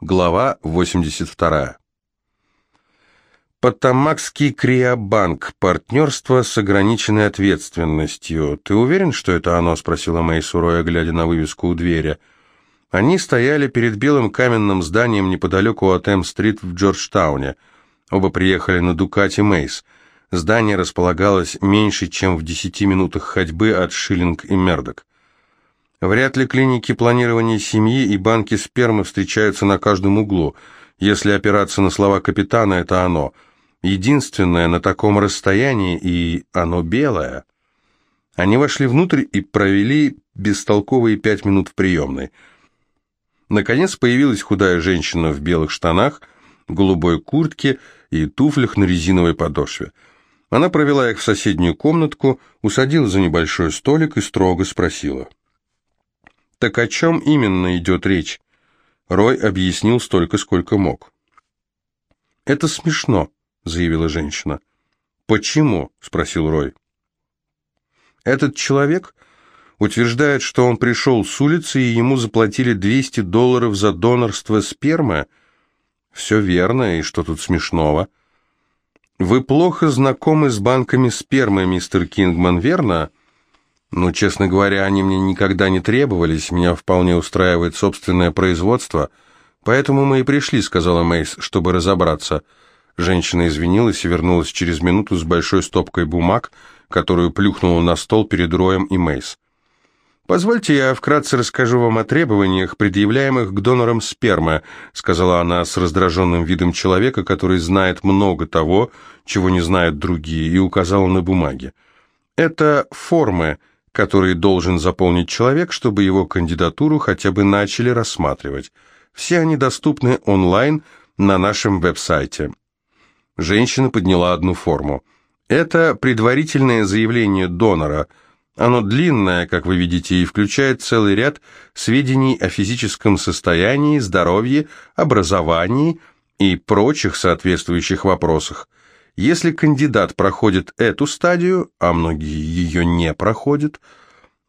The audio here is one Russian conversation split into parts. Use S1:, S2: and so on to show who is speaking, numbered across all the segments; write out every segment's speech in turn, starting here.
S1: Глава 82. Потамакский Криобанк. Партнерство с ограниченной ответственностью. «Ты уверен, что это оно?» – спросила Мэй Суроя, глядя на вывеску у двери. Они стояли перед белым каменным зданием неподалеку от М-стрит в Джорджтауне. Оба приехали на Дукати Мейс. Здание располагалось меньше, чем в десяти минутах ходьбы от Шиллинг и Мердок. Вряд ли клиники планирования семьи и банки спермы встречаются на каждом углу. Если опираться на слова капитана, это оно. Единственное на таком расстоянии, и оно белое. Они вошли внутрь и провели бестолковые пять минут в приемной. Наконец появилась худая женщина в белых штанах, голубой куртке и туфлях на резиновой подошве. Она провела их в соседнюю комнатку, усадила за небольшой столик и строго спросила – так о чем именно идет речь? Рой объяснил столько, сколько мог. «Это смешно», — заявила женщина. «Почему?» — спросил Рой. «Этот человек утверждает, что он пришел с улицы и ему заплатили 200 долларов за донорство спермы. Все верно, и что тут смешного?» «Вы плохо знакомы с банками спермы, мистер Кингман, верно?» Ну, честно говоря, они мне никогда не требовались, меня вполне устраивает собственное производство, поэтому мы и пришли, сказала Мейс, чтобы разобраться. Женщина извинилась и вернулась через минуту с большой стопкой бумаг, которую плюхнула на стол перед Роем и Мейс. «Позвольте я вкратце расскажу вам о требованиях, предъявляемых к донорам спермы», сказала она с раздраженным видом человека, который знает много того, чего не знают другие, и указала на бумаге. «Это формы, который должен заполнить человек, чтобы его кандидатуру хотя бы начали рассматривать. Все они доступны онлайн на нашем веб-сайте. Женщина подняла одну форму. Это предварительное заявление донора. Оно длинное, как вы видите, и включает целый ряд сведений о физическом состоянии, здоровье, образовании и прочих соответствующих вопросах. Если кандидат проходит эту стадию, а многие ее не проходят,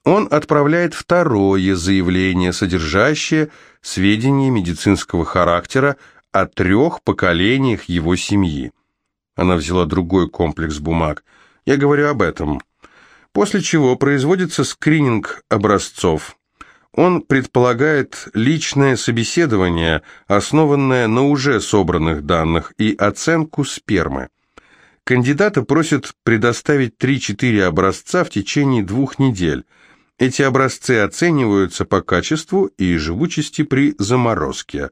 S1: он отправляет второе заявление, содержащее сведения медицинского характера о трех поколениях его семьи. Она взяла другой комплекс бумаг. Я говорю об этом. После чего производится скрининг образцов. Он предполагает личное собеседование, основанное на уже собранных данных, и оценку спермы. Кандидата просят предоставить 3-4 образца в течение двух недель. Эти образцы оцениваются по качеству и живучести при заморозке.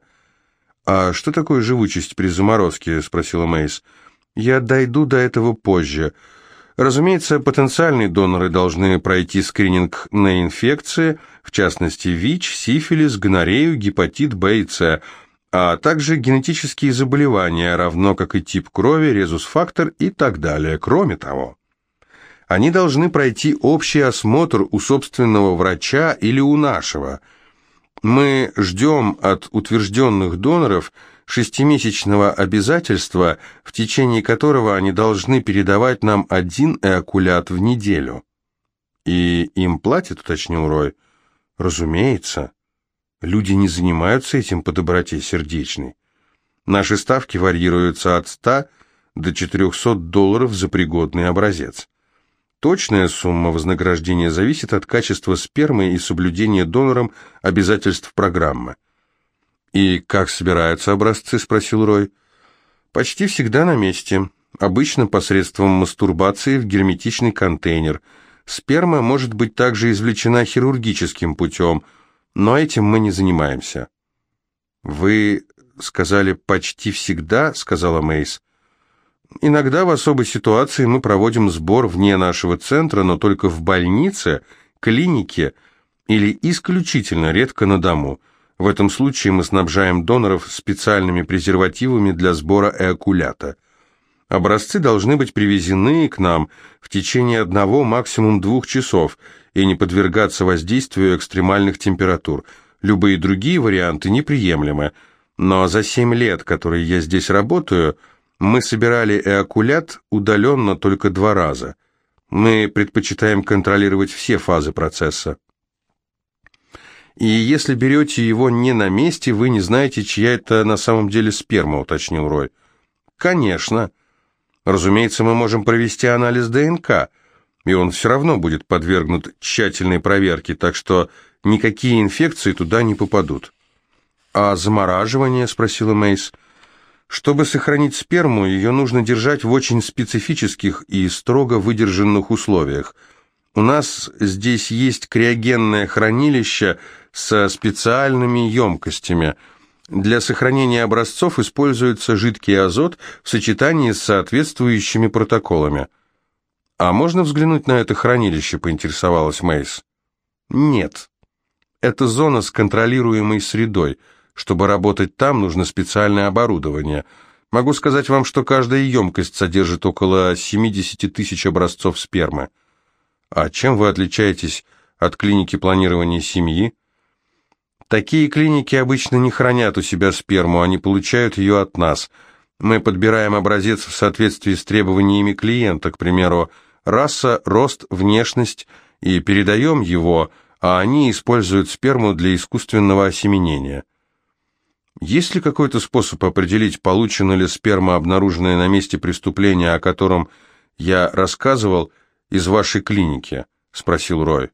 S1: «А что такое живучесть при заморозке?» – спросила Мейс. «Я дойду до этого позже. Разумеется, потенциальные доноры должны пройти скрининг на инфекции, в частности ВИЧ, сифилис, гонорею, гепатит Б и С – а также генетические заболевания, равно как и тип крови, резус-фактор и так далее. Кроме того, они должны пройти общий осмотр у собственного врача или у нашего. Мы ждем от утвержденных доноров шестимесячного обязательства, в течение которого они должны передавать нам один эокулят в неделю. «И им платят?» — уточнил Рой. «Разумеется». Люди не занимаются этим по доброте сердечной. Наши ставки варьируются от 100 до 400 долларов за пригодный образец. Точная сумма вознаграждения зависит от качества спермы и соблюдения донором обязательств программы. «И как собираются образцы?» – спросил Рой. «Почти всегда на месте. Обычно посредством мастурбации в герметичный контейнер. Сперма может быть также извлечена хирургическим путем – но этим мы не занимаемся». «Вы сказали «почти всегда», — сказала Мейс. «Иногда в особой ситуации мы проводим сбор вне нашего центра, но только в больнице, клинике или исключительно редко на дому. В этом случае мы снабжаем доноров специальными презервативами для сбора эокулята». Образцы должны быть привезены к нам в течение одного, максимум двух часов и не подвергаться воздействию экстремальных температур. Любые другие варианты неприемлемы. Но за семь лет, которые я здесь работаю, мы собирали эокулят удаленно только два раза. Мы предпочитаем контролировать все фазы процесса. И если берете его не на месте, вы не знаете, чья это на самом деле сперма, уточнил Рой. Конечно. Разумеется, мы можем провести анализ ДНК, и он все равно будет подвергнут тщательной проверке, так что никакие инфекции туда не попадут. «А замораживание?» – спросила Мейс. «Чтобы сохранить сперму, ее нужно держать в очень специфических и строго выдержанных условиях. У нас здесь есть криогенное хранилище со специальными емкостями. Для сохранения образцов используется жидкий азот в сочетании с соответствующими протоколами». «А можно взглянуть на это хранилище?» – поинтересовалась Мейс. «Нет. Это зона с контролируемой средой – чтобы работать там, нужно специальное оборудование. Могу сказать вам, что каждая емкость содержит около 70 тысяч образцов спермы. А чем вы отличаетесь от клиники планирования семьи? Такие клиники обычно не хранят у себя сперму, они получают ее от нас. Мы подбираем образец в соответствии с требованиями клиента, к примеру, раса, рост, внешность, и передаем его, а они используют сперму для искусственного осеменения. Есть ли какой-то способ определить, получена ли сперма, обнаруженная на месте преступления, о котором я рассказывал, из вашей клиники?» — спросил Рой.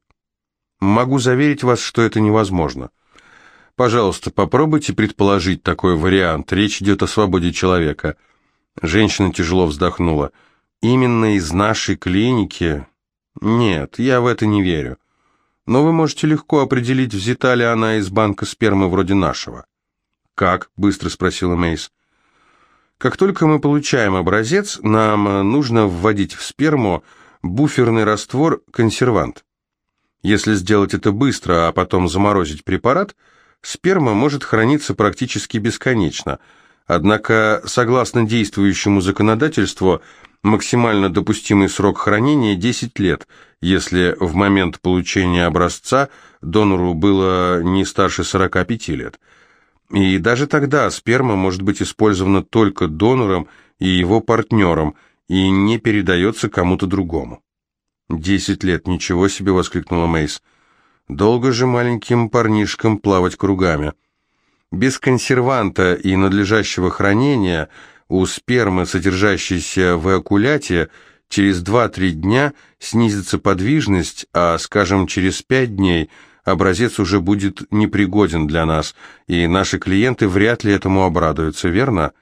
S1: «Могу заверить вас, что это невозможно. Пожалуйста, попробуйте предположить такой вариант. Речь идет о свободе человека». Женщина тяжело вздохнула. «Именно из нашей клиники?» «Нет, я в это не верю. Но вы можете легко определить, взята ли она из банка спермы вроде нашего». «Как?» – быстро спросила Мейс. «Как только мы получаем образец, нам нужно вводить в сперму буферный раствор консервант. Если сделать это быстро, а потом заморозить препарат, сперма может храниться практически бесконечно. Однако, согласно действующему законодательству, максимально допустимый срок хранения 10 лет, если в момент получения образца донору было не старше 45 лет – и даже тогда сперма может быть использована только донором и его партнером и не передается кому-то другому. «Десять лет, ничего себе!» — воскликнула Мейс. «Долго же маленьким парнишкам плавать кругами. Без консерванта и надлежащего хранения у спермы, содержащейся в эокуляте, через 2-3 дня снизится подвижность, а, скажем, через 5 дней – образец уже будет непригоден для нас, и наши клиенты вряд ли этому обрадуются, верно?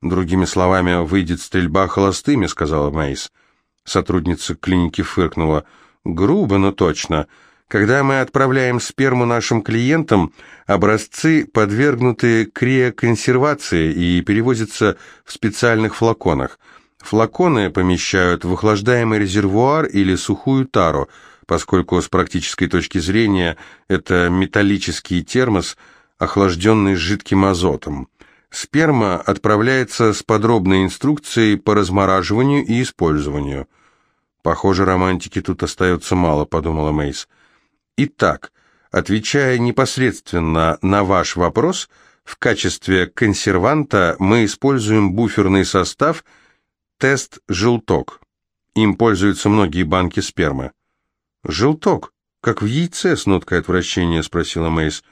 S1: Другими словами, выйдет стрельба холостыми, сказала Мейс. Сотрудница клиники фыркнула. Грубо, но точно. Когда мы отправляем сперму нашим клиентам, образцы подвергнуты криоконсервации и перевозятся в специальных флаконах. Флаконы помещают в охлаждаемый резервуар или сухую тару – поскольку с практической точки зрения это металлический термос, охлажденный жидким азотом. Сперма отправляется с подробной инструкцией по размораживанию и использованию. Похоже, романтики тут остается мало, подумала Мейс. Итак, отвечая непосредственно на ваш вопрос, в качестве консерванта мы используем буферный состав тест-желток. Им пользуются многие банки спермы. «Желток, как в яйце с ноткой отвращения?» — спросила Мейс.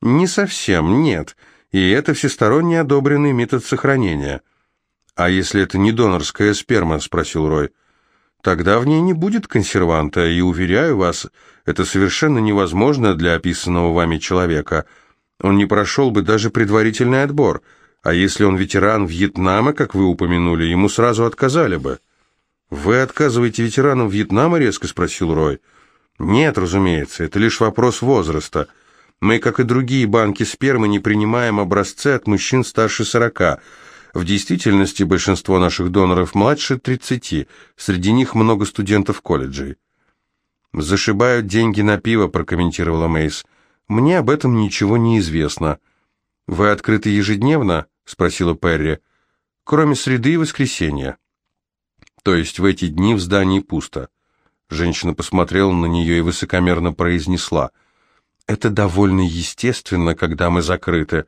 S1: «Не совсем, нет. И это всесторонне одобренный метод сохранения». «А если это не донорская сперма?» — спросил Рой. «Тогда в ней не будет консерванта, и, уверяю вас, это совершенно невозможно для описанного вами человека. Он не прошел бы даже предварительный отбор, а если он ветеран Вьетнама, как вы упомянули, ему сразу отказали бы». «Вы отказываете ветеранам Вьетнама?» — резко спросил Рой. «Нет, разумеется, это лишь вопрос возраста. Мы, как и другие банки спермы, не принимаем образцы от мужчин старше сорока. В действительности большинство наших доноров младше тридцати, среди них много студентов колледжей». «Зашибают деньги на пиво», — прокомментировала Мейс. «Мне об этом ничего не известно». «Вы открыты ежедневно?» — спросила Перри. «Кроме среды и воскресенья». То есть в эти дни в здании пусто. Женщина посмотрела на нее и высокомерно произнесла. «Это довольно естественно, когда мы закрыты.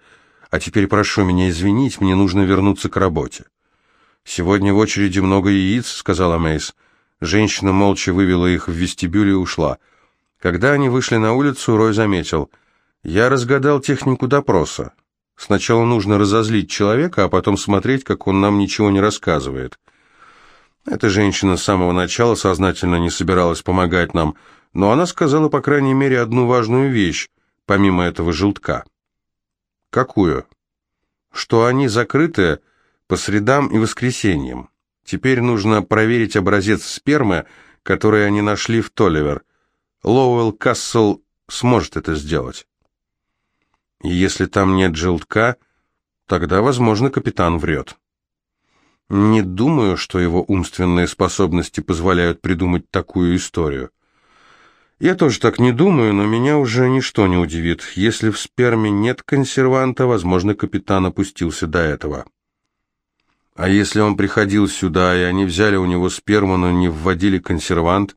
S1: А теперь прошу меня извинить, мне нужно вернуться к работе». «Сегодня в очереди много яиц», — сказала Мейс. Женщина молча вывела их в вестибюль и ушла. Когда они вышли на улицу, Рой заметил. Я разгадал технику допроса. Сначала нужно разозлить человека, а потом смотреть, как он нам ничего не рассказывает. Эта женщина с самого начала сознательно не собиралась помогать нам, но она сказала, по крайней мере, одну важную вещь, помимо этого желтка. Какую? Что они закрыты по средам и воскресеньям. Теперь нужно проверить образец спермы, который они нашли в Толливер. Лоуэлл Кассел сможет это сделать. Если там нет желтка, тогда, возможно, капитан врет. Не думаю, что его умственные способности позволяют придумать такую историю. Я тоже так не думаю, но меня уже ничто не удивит. Если в сперме нет консерванта, возможно, капитан опустился до этого. А если он приходил сюда, и они взяли у него сперму, но не вводили консервант?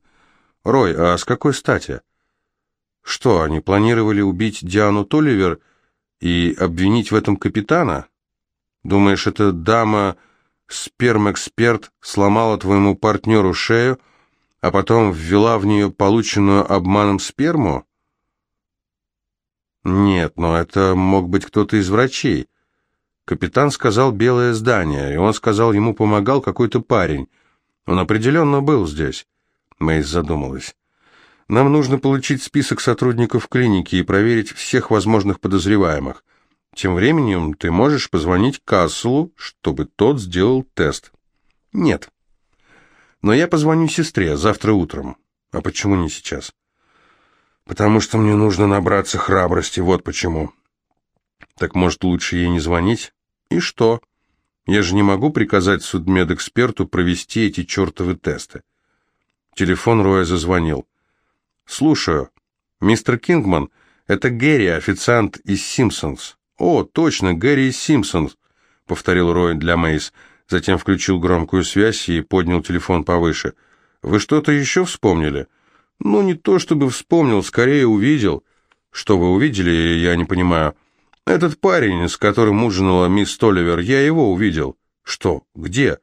S1: Рой, а с какой стати? Что, они планировали убить Диану Толивер и обвинить в этом капитана? Думаешь, эта дама, спермэксперт, сломала твоему партнеру шею, а потом ввела в нее полученную обманом сперму? Нет, но это мог быть кто-то из врачей. Капитан сказал «белое здание», и он сказал, ему помогал какой-то парень. Он определенно был здесь. Мэйс задумалась. Нам нужно получить список сотрудников клиники и проверить всех возможных подозреваемых. Тем временем ты можешь позвонить Касселу, чтобы тот сделал тест. Нет. Но я позвоню сестре завтра утром. А почему не сейчас? Потому что мне нужно набраться храбрости, вот почему. Так может лучше ей не звонить? И что? Я же не могу приказать судмедэксперту провести эти чертовы тесты. Телефон Роя зазвонил. «Слушаю. Мистер Кингман, это Гэри, официант из «Симпсонс». «О, точно, Гэри из «Симпсонс», — повторил Рой для Мейс. Затем включил громкую связь и поднял телефон повыше. «Вы что-то еще вспомнили?» «Ну, не то чтобы вспомнил, скорее увидел». «Что вы увидели, я не понимаю». «Этот парень, с которым ужинала мисс Толивер, я его увидел». «Что? Где?»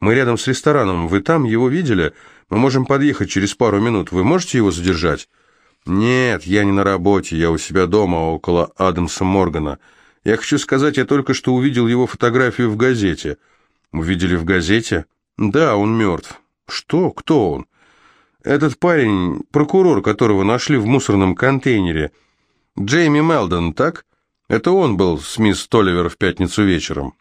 S1: «Мы рядом с рестораном. Вы там его видели?» Мы можем подъехать через пару минут. Вы можете его задержать?» «Нет, я не на работе, я у себя дома, около Адамса Моргана. Я хочу сказать, я только что увидел его фотографию в газете». «Увидели в газете?» «Да, он мертв». «Что? Кто он?» «Этот парень, прокурор, которого нашли в мусорном контейнере. Джейми Мелдон, так? Это он был с мисс Толивер в пятницу вечером».